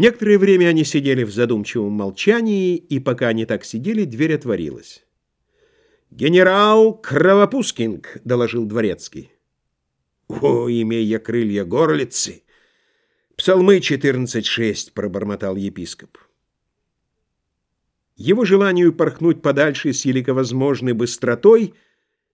Некоторое время они сидели в задумчивом молчании, и пока они так сидели, дверь отворилась. «Генерал Кровопускинг», — доложил дворецкий. «О, имея крылья горлицы!» «Псалмы 14.6», — пробормотал епископ. Его желанию порхнуть подальше с великовозможной быстротой —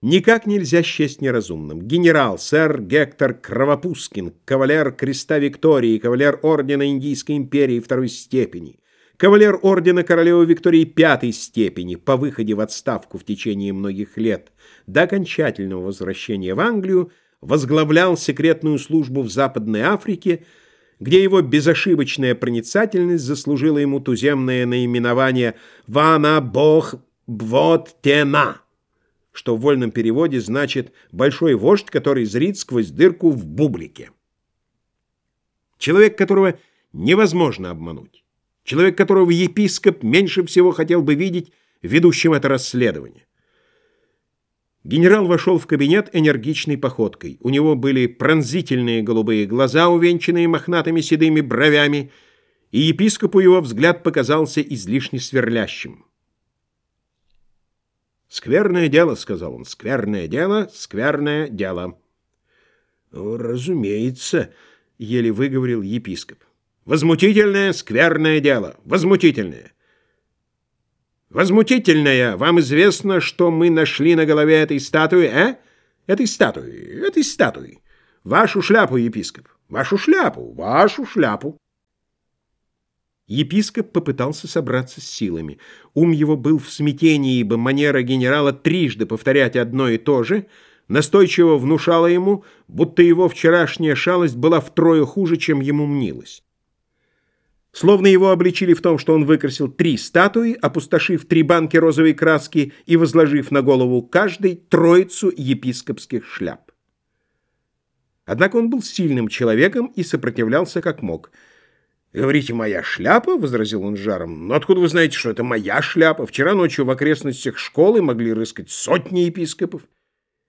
никак нельзя счесть неразумным. Генерал, сэр Гектор Кровопускин, кавалер Креста Виктории, кавалер Ордена Индийской империи второй степени, кавалер Ордена Королевы Виктории пятой степени, по выходе в отставку в течение многих лет, до окончательного возвращения в Англию, возглавлял секретную службу в Западной Африке, где его безошибочная проницательность заслужила ему туземное наименование «Вана Бог Бвот Тена» что в вольном переводе значит «большой вождь, который зрит сквозь дырку в бублике». Человек, которого невозможно обмануть. Человек, которого епископ меньше всего хотел бы видеть ведущим это расследование. Генерал вошел в кабинет энергичной походкой. У него были пронзительные голубые глаза, увенчанные мохнатыми седыми бровями, и епископу его взгляд показался излишне сверлящим. «Скверное дело», — сказал он, — «скверное дело, скверное дело». «Разумеется», — еле выговорил епископ. «Возмутительное, скверное дело, возмутительное». «Возмутительное! Вам известно, что мы нашли на голове этой статуи, э? Этой статуи, этой статуи. Вашу шляпу, епископ, вашу шляпу, вашу шляпу». Епископ попытался собраться с силами. Ум его был в смятении, ибо манера генерала трижды повторять одно и то же настойчиво внушала ему, будто его вчерашняя шалость была втрое хуже, чем ему мнилось. Словно его обличили в том, что он выкрасил три статуи, опустошив три банки розовой краски и возложив на голову каждой троицу епископских шляп. Однако он был сильным человеком и сопротивлялся как мог – «Говорите, моя шляпа?» — возразил он жаром. «Но откуда вы знаете, что это моя шляпа? Вчера ночью в окрестностях школы могли рыскать сотни епископов.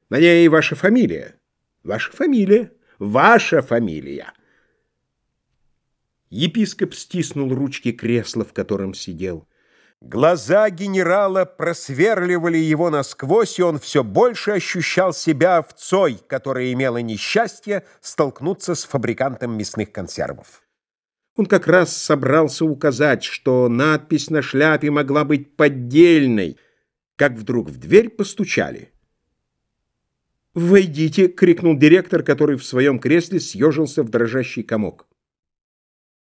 На ней и ваша фамилия. Ваша фамилия. Ваша фамилия!» Епископ стиснул ручки кресла, в котором сидел. Глаза генерала просверливали его насквозь, и он все больше ощущал себя овцой, которая имела несчастье столкнуться с фабрикантом мясных консервов. Он как раз собрался указать, что надпись на шляпе могла быть поддельной, как вдруг в дверь постучали. «Войдите!» — крикнул директор, который в своем кресле съежился в дрожащий комок.